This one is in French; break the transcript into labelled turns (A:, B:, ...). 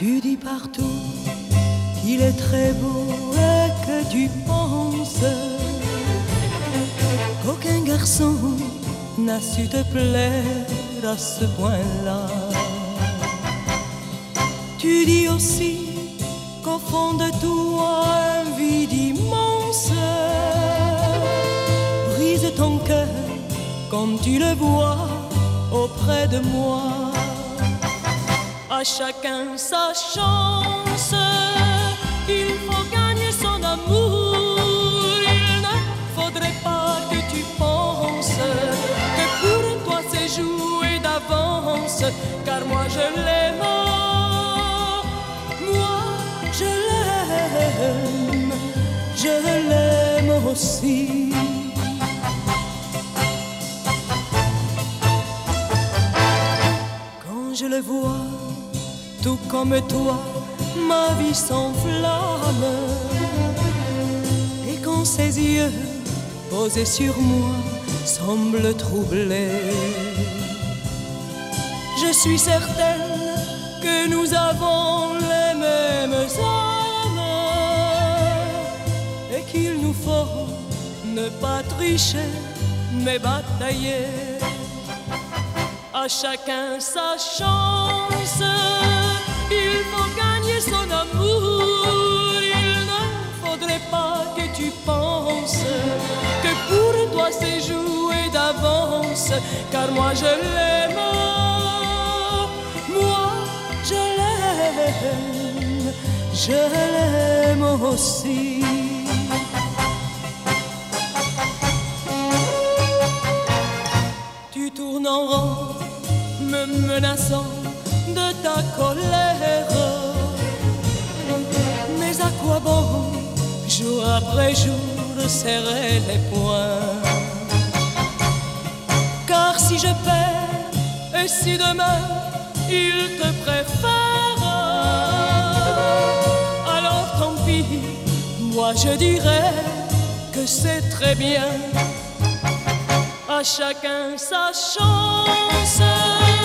A: Tu dis partout qu'il est très beau et que tu penses qu'aucun garçon n'a su te plaire à ce point-là. Tu dis aussi qu'au fond de toi un vide immense brise ton cœur comme tu le vois auprès de moi. À chacun sa chance, il faut gagner son amour. Il ne faudrait pas que tu penses que pour toi c'est joué d'avance, car moi je l'aime. Moi je l'aime, je l'aime aussi. Quand je le vois, tout comme toi, ma vie s'enflamme. Et quand ses yeux posés sur moi semblent troublés, je suis certaine que nous avons les mêmes âmes et qu'il nous faut ne pas tricher mais batailler. À chacun sa chance, son amour. Il ne faudrait pas que tu penses que pour toi c'est joué d'avance, car moi je l'aime. Moi je l'aime, je l'aime aussi. Tu tournes en rond, me menaçant de ta colère. Après jour, serrer les poings Car si je perds, et si demain il te préfère, alors tant pis, moi je dirais que c'est très bien à chacun sa chance.